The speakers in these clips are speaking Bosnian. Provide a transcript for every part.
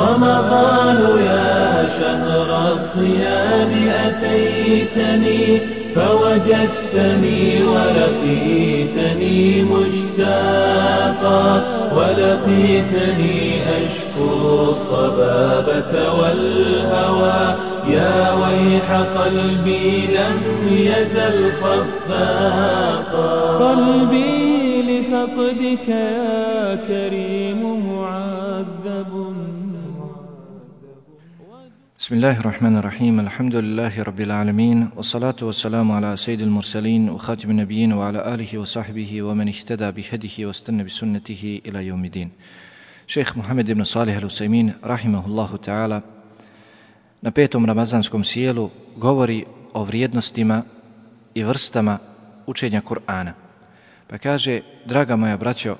رمضان يا شهر الصيام أتيتني فوجدتني ولقيتني مشتاقا ولقيتني أشكو الصبابة والهوى. يا ويح قلبي لم يزل خفاقا. قلبي لفقدك يا كريم بسم الله الرحمن الرحيم الحمد لله رب العالمين والصلاة والسلام على سيد المرسلين وخاتم النبيين وعلى آله وصحبه ومن اهتدى بهده واستنى بسنته إلى يوم الدين شيخ محمد بن صالح الوسيمين رحمه الله تعالى na petom ramazanskom sjelu govori o vrijednostima i vrstama učenja Kur'ana. Pa kaže, draga moja braćo,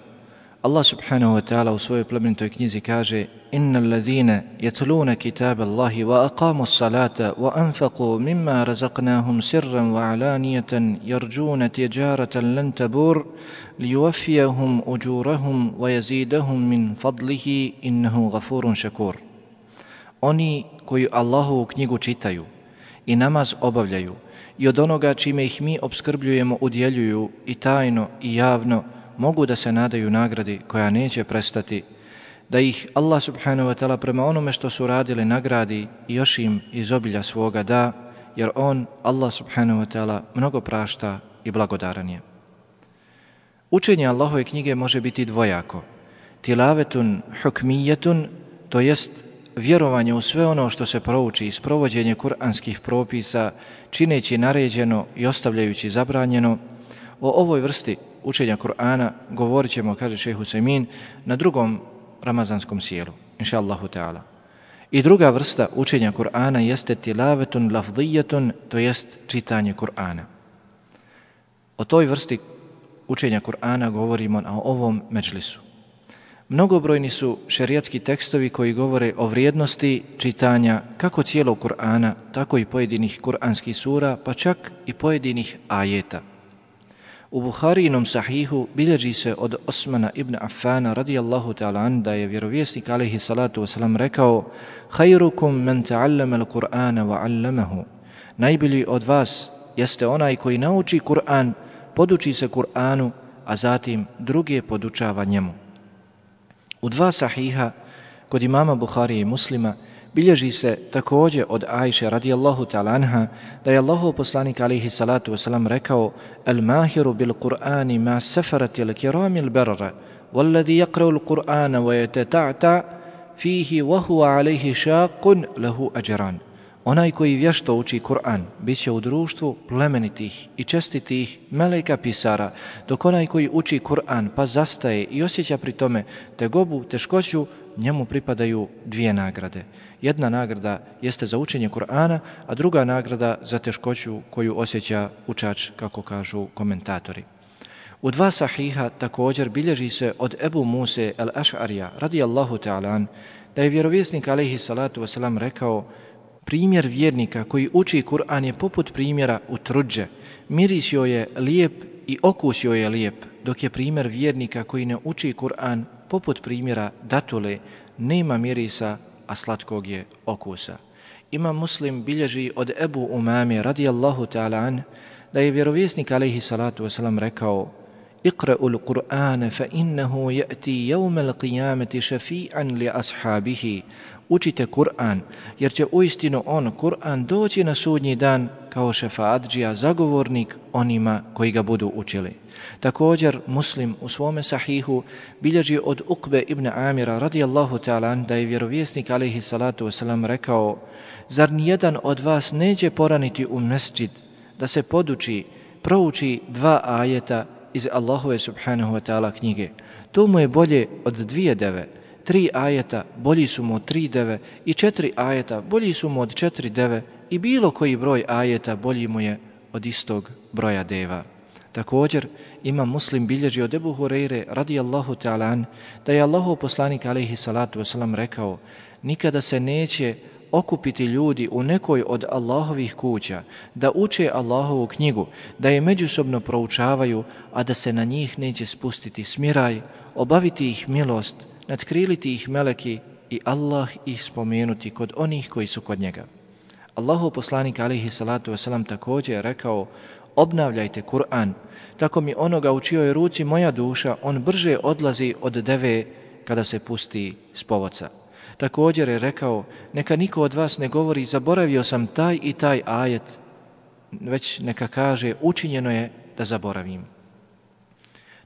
Allah subhanahu wa ta'ala u svojoj plemenitoj knjizi kaže Inna alladhina yatluna kitab Allahi wa aqamu salata wa anfaqu mimma razaqnahum sirran wa alaniyatan yarjuna tijaratan lan tabur liyuwaffiyahum ujurahum wa yazidahum min fadlihi innahu ghafurun shakur. Oni koji Allahu u knjigu čitaju i namaz obavljaju i od onoga čime ih mi obskrbljujemo udjeljuju i tajno i javno mogu da se nadaju nagradi koja neće prestati, da ih Allah subhanahu wa ta'ala prema onome što su radili nagradi i još im iz obilja svoga da, jer on, Allah subhanahu wa ta'ala, mnogo prašta i blagodaran je. Učenje Allahove knjige može biti dvojako. Tilavetun hukmijetun, to jest vjerovanje u sve ono što se prouči i sprovođenje kuranskih propisa, čineći naređeno i ostavljajući zabranjeno, o ovoj vrsti učenja Kur'ana govorit ćemo, kaže šehe Husemin, na drugom ramazanskom sjelu, inša Allahu Teala. I druga vrsta učenja Kur'ana jeste tilavetun lafdijetun, to jest čitanje Kur'ana. O toj vrsti učenja Kur'ana govorimo na ovom međlisu. Mnogobrojni su šerijatski tekstovi koji govore o vrijednosti čitanja kako cijelog Kur'ana, tako i pojedinih kur'anskih sura, pa čak i pojedinih ajeta. U Buharinom sahihu bilježi se od Osmana ibn Affana radijallahu ta'ala an da je vjerovjesnik alaihi salatu wasalam rekao Hayrukum men ta'allama al-Qur'ana wa 'allamahu. Najbolji od vas jeste onaj koji nauči Kur'an, poduči se Kur'anu, a zatim druge podučava njemu. U dva sahiha kod imama Buhari i muslima bilježi se također od Ajše radijallahu ta'ala anha da je Allahu poslanik alihi salatu wasalam rekao al mahiru bil Qur'ani ma safarati al kirami al barra والذي يقرأ القرآن ويتتعتع فيه وهو عليه شاق له أجران Onaj koji vješto uči Kur'an bit će u društvu plemenitih i čestitih meleka pisara, dok onaj koji uči Kur'an pa zastaje i osjeća pri tome tegobu, teškoću, njemu pripadaju dvije nagrade. Jedna nagrada jeste za učenje Kur'ana, a druga nagrada za teškoću koju osjeća učač, kako kažu komentatori. U dva sahiha također bilježi se od Ebu Muse el-Aš'arija, radijallahu ta'alan, da je vjerovjesnik alaihi salatu wasalam rekao primjer vjernika koji uči Kur'an je poput primjera u truđe. Miris joj je lijep i okus joj je lijep, dok je primjer vjernika koji ne uči Kur'an poput primjera datule, nema mirisa, a slatkog je okusa. Imam muslim bilježi od Ebu Umami radijallahu ta'ala an, da je vjerovjesnik alaihi salatu wasalam rekao Iqra'u l-Qur'ana fa innahu ya'ti jevme l-qiyameti li ashabihi. Učite Kur'an, jer će uistinu on, Kur'an, doći na sudnji dan kao šefa Adžija, zagovornik onima koji ga budu učili. Također, muslim u svome sahihu bilježi od Ukbe ibn Amira radijallahu ta'ala da je vjerovjesnik alaihi salatu wasalam rekao Zar nijedan od vas neće poraniti u mesđid da se poduči, prouči dva ajeta iz Allahove subhanahu wa ta'ala knjige? To mu je bolje od dvije deve tri ajeta bolji su mu od tri deve i četiri ajeta bolji su mu od četiri deve i bilo koji broj ajeta bolji mu je od istog broja deva. Također ima muslim bilježi od Ebu Hureyre radijallahu ta'ala da je Allahu poslanik alaihi salatu wasalam rekao nikada se neće okupiti ljudi u nekoj od Allahovih kuća, da uče Allahovu knjigu, da je međusobno proučavaju, a da se na njih neće spustiti smiraj, obaviti ih milost, nadkriliti ih meleki i Allah ih spomenuti kod onih koji su kod njega. Allahu poslanik alaihi salatu wasalam također je rekao obnavljajte Kur'an, tako mi onoga u čijoj ruci moja duša, on brže odlazi od deve kada se pusti s povoca. Također je rekao, neka niko od vas ne govori, zaboravio sam taj i taj ajet, već neka kaže, učinjeno je da zaboravim.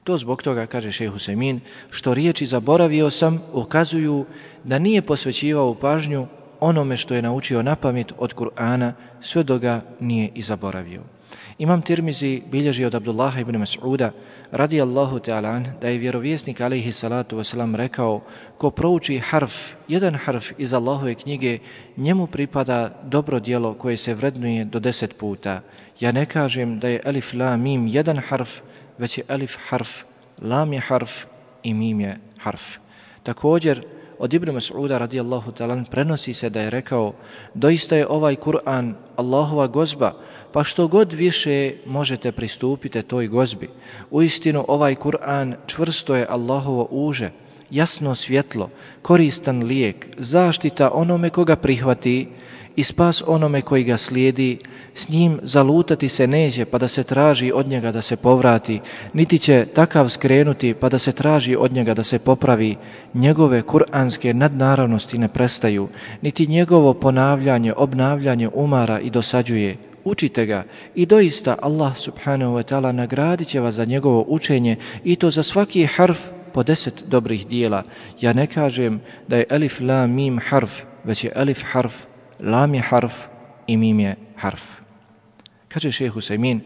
To zbog toga, kaže šehu Husemin, što riječi zaboravio sam ukazuju da nije posvećivao pažnju onome što je naučio na pamet od Kur'ana sve do ga nije i zaboravio. Imam Tirmizi bilježi od Abdullaha ibn Mas'uda radi Allahu ta'ala da je vjerovjesnik alaihi salatu wasalam rekao ko prouči harf, jedan harf iz Allahove knjige, njemu pripada dobro dijelo koje se vrednuje do deset puta. Ja ne kažem da je alif la mim jedan harf, već je alif harf, lam je harf i mim je harf. Također, od Ibn Mas'uda radijallahu talan prenosi se da je rekao doista je ovaj Kur'an Allahova gozba, pa što god više možete pristupite toj gozbi. U istinu ovaj Kur'an čvrsto je Allahovo uže, jasno svjetlo, koristan lijek, zaštita onome koga prihvati i spas onome koji ga slijedi, s njim zalutati se neće pa da se traži od njega da se povrati, niti će takav skrenuti pa da se traži od njega da se popravi, njegove kuranske nadnaravnosti ne prestaju, niti njegovo ponavljanje, obnavljanje umara i dosađuje. Učite ga i doista Allah subhanahu wa ta'ala nagradit će vas za njegovo učenje i to za svaki harf po deset dobrih dijela. Ja ne kažem da je elif la mim harf, već je elif harf lam je harf i mim je harf. Kaže šehu Sejmin,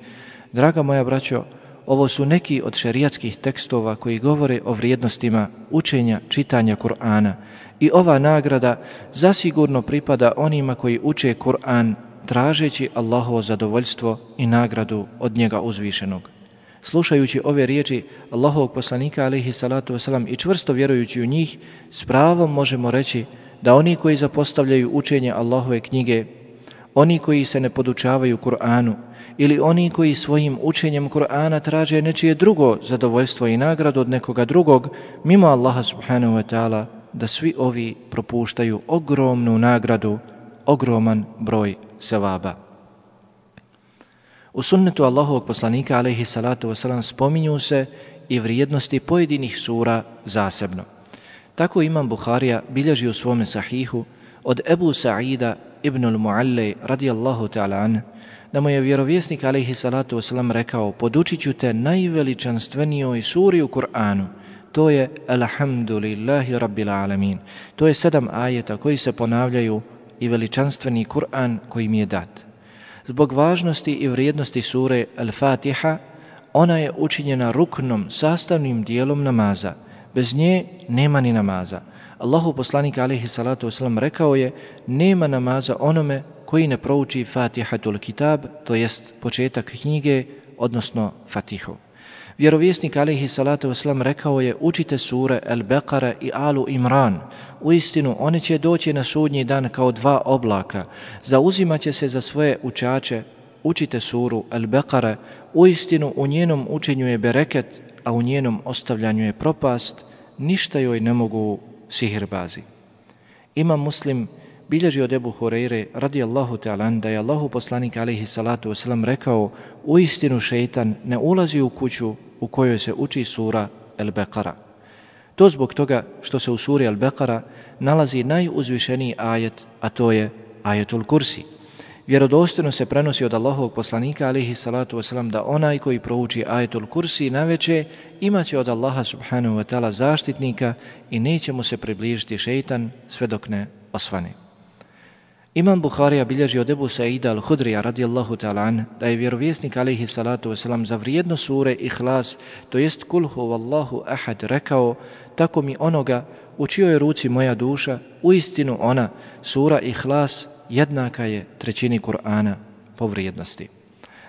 draga moja braćo, ovo su neki od šerijatskih tekstova koji govore o vrijednostima učenja, čitanja Kur'ana i ova nagrada zasigurno pripada onima koji uče Kur'an tražeći Allahovo zadovoljstvo i nagradu od njega uzvišenog. Slušajući ove riječi Allahovog poslanika alaihi salatu wasalam i čvrsto vjerujući u njih, s pravom možemo reći da oni koji zapostavljaju učenje Allahove knjige, oni koji se ne podučavaju Kur'anu ili oni koji svojim učenjem Kur'ana traže nečije drugo zadovoljstvo i nagradu od nekoga drugog, mimo Allaha subhanahu wa ta'ala, da svi ovi propuštaju ogromnu nagradu, ogroman broj sevaba. U sunnetu Allahovog poslanika, alaihi salatu wasalam, spominju se i vrijednosti pojedinih sura zasebno. Tako imam Buharija bilježi u svome sahihu od Ebu Sa'ida ibn al-Mu'allej radijallahu ta'ala an, da mu je vjerovjesnik alaihi salatu wasalam rekao podučit ću te najveličanstvenijoj suri u Kur'anu, to je Alhamdulillahi Rabbil Alamin. To je sedam ajeta koji se ponavljaju i veličanstveni Kur'an koji mi je dat. Zbog važnosti i vrijednosti sure Al-Fatiha, ona je učinjena ruknom, sastavnim dijelom namaza, bez nje nema ni namaza. Allahu poslanik alaihi salatu wasalam rekao je nema namaza onome koji ne prouči Fatihatul Kitab, to jest početak knjige, odnosno Fatihu. Vjerovjesnik alaihi salatu wasalam rekao je učite sure El Beqara i Alu Imran. U istinu, one će doći na sudnji dan kao dva oblaka. Zauzimaće se za svoje učače, učite suru El Beqara. U istinu, u njenom učenju je bereket, a u njenom ostavljanju je propast, ništa joj ne mogu sihirbazi. Ima muslim bilježi od Ebu Hureyre radijallahu ta'ala da je Allahu poslanik alaihi salatu wasalam rekao u istinu šeitan ne ulazi u kuću u kojoj se uči sura El Beqara. To zbog toga što se u suri El Beqara nalazi najuzvišeniji ajet, a to je ajetul kursi. Vjerodostojno se prenosi od Allahovog poslanika alihi salatu wasalam da onaj koji prouči ajetul kursi na veče imaće od Allaha subhanahu wa ta'ala zaštitnika i neće mu se približiti šeitan sve dok ne osvane. Imam Bukharija bilježi od Ebu Sa'ida al-Hudrija radijallahu ta'ala an da je vjerovjesnik alihi salatu wasalam za vrijedno sure ihlas, to jest kulhu vallahu ahad rekao tako mi onoga u čijoj ruci moja duša, u istinu ona, sura ihlas, jednaka je trećini Kur'ana po vrijednosti.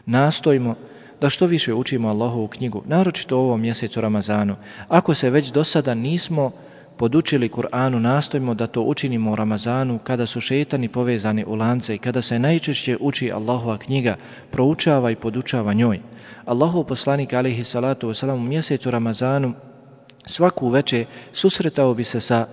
Nastojimo da što više učimo Allahovu knjigu, naročito u ovom mjesecu Ramazanu. Ako se već do sada nismo podučili Kur'anu, nastojimo da to učinimo u Ramazanu kada su šetani povezani u lance i kada se najčešće uči Allahova knjiga, proučava i podučava njoj. Allahov poslanik alihi salatu wasalam u mjesecu Ramazanu svaku veče susretao bi se sa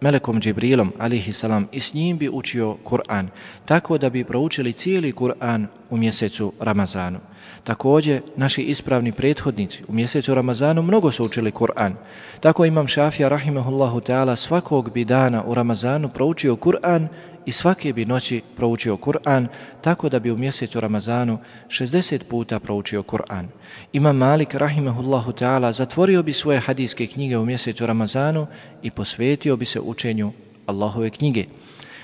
Melekom Džibrilom, alihi salam, i s njim bi učio Kur'an, tako da bi proučili cijeli Kur'an u mjesecu Ramazanu. Također, naši ispravni prethodnici u mjesecu Ramazanu mnogo su učili Kur'an. Tako imam Šafija, rahimahullahu ta'ala, svakog bi dana u Ramazanu proučio Kur'an i svake bi noći proučio Kur'an, tako da bi u mjesecu Ramazanu 60 puta proučio Kur'an. Imam Malik, rahimahullahu ta'ala, zatvorio bi svoje hadijske knjige u mjesecu Ramazanu i posvetio bi se učenju Allahove knjige.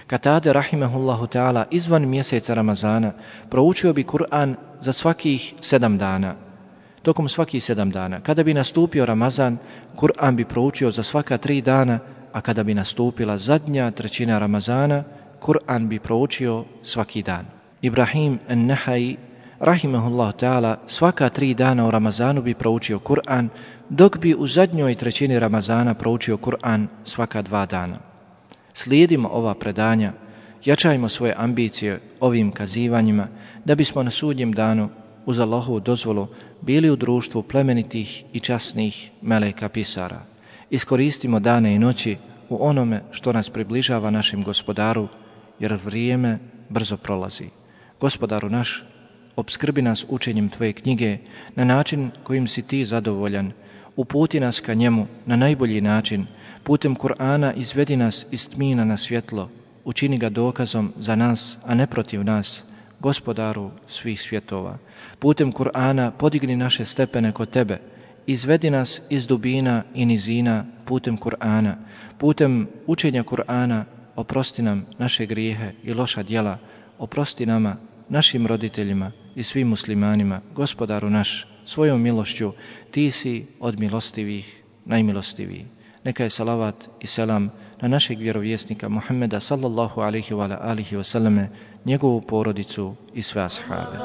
Katade, rahimahullahu ta'ala, izvan mjeseca Ramazana proučio bi Kur'an za svakih sedam dana. Tokom svakih sedam dana. Kada bi nastupio Ramazan, Kur'an bi proučio za svaka tri dana, a kada bi nastupila zadnja trećina Ramazana, Kur'an bi proučio svaki dan. Ibrahim Nehaj, rahimahullah ta'ala, svaka tri dana u Ramazanu bi proučio Kur'an, dok bi u zadnjoj trećini Ramazana proučio Kur'an svaka dva dana. Slijedimo ova predanja, jačajmo svoje ambicije ovim kazivanjima, da bismo na sudnjem danu uz Allahovu dozvolu bili u društvu plemenitih i časnih meleka pisara. Iskoristimo dane i noći u onome što nas približava našem gospodaru, jer vrijeme brzo prolazi. Gospodaru naš, obskrbi nas učenjem Tvoje knjige na način kojim si Ti zadovoljan, uputi nas ka njemu na najbolji način, putem Kur'ana izvedi nas iz tmina na svjetlo, učini ga dokazom za nas, a ne protiv nas, gospodaru svih svjetova. Putem Kur'ana podigni naše stepene kod Tebe, izvedi nas iz dubina i nizina putem Kur'ana, putem učenja Kur'ana oprosti nam naše grijehe i loša djela, oprosti nama, našim roditeljima i svim muslimanima, gospodaru naš, svojom milošću, ti si od milostivih najmilostiviji. Neka je salavat i selam na našeg vjerovjesnika Muhammeda sallallahu alihi wa alihi wa sallame, njegovu porodicu i sve ashabe.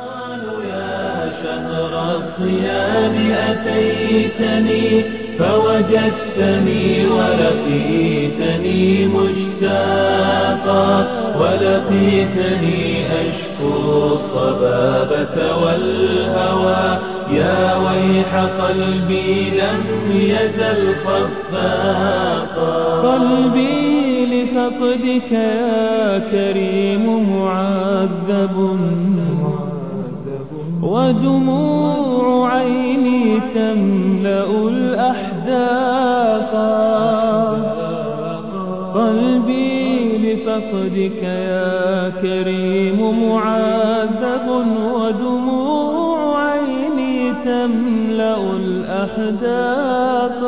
شهر الصيام أتيتني فوجدتني ولقيتني مشتاقا ولقيتني أشكو الصبابة والهوى. يا ويح قلبي لم يزل خفاقا. قلبي لفقدك يا كريم معذب. ودموع عيني تملأ الأحداق قلبي لفقدك يا كريم معذب ودموع عيني تملأ الأحداق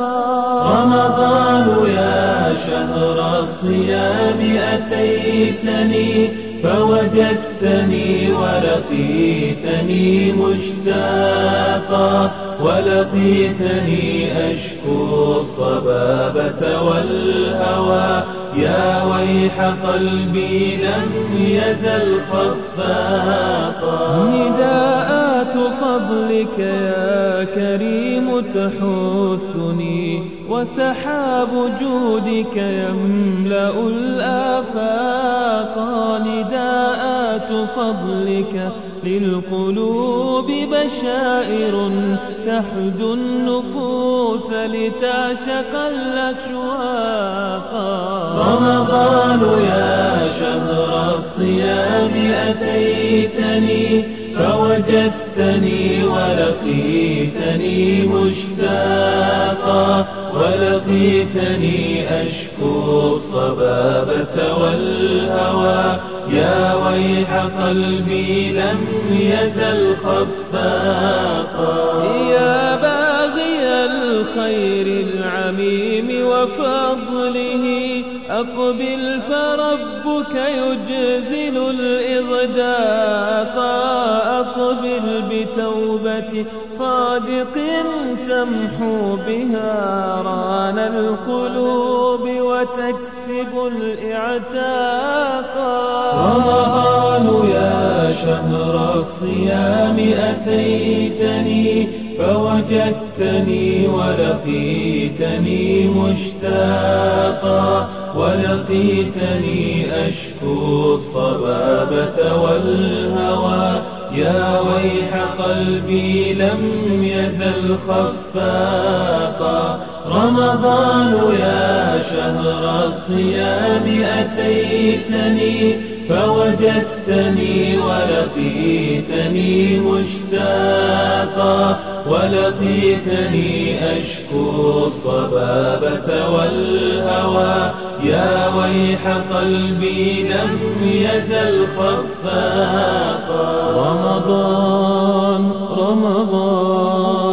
رمضان يا شهر الصيام أتيتني فوجدتني ولقيتني مشتاقا. ولقيتني أشكو الصبابة والهوى. يا ويح قلبي لم يزل خفاقا. نداءات فضلك يا كريم تحثني وسحاب جودك يملأ الآفاق. نداءات فضلك للقلوب بشائر تحدو النفوس لتعشق الأشواق. رمضان يا شهر الصيام أتيتني فوجدتني ولقيتني مشتاقا ولقيتني أشكو الصبابة والهوى. يا ويح قلبي لم يزل خفاقا يا باغي الخير العميم وفضله أقبل فربك يجزل الإغداق. أقبل بتوبة صادق تمحو بها ران القلوب وتكسب الإعتاق. رمضان يا شهر الصيام أتيتني فوجدتني ولقيتني مشتاقا ولقيتني أشكو الصبابة والهوى. يا ويح قلبي لم يزل خفاقا. رمضان يا شهر الصيام أتيتني فوجدتني ولقيتني مشتاقا ولقيتني أشكو الصبابة والهوى. يا ويح قلبي لم يزل خفاقا. رمضان رمضان.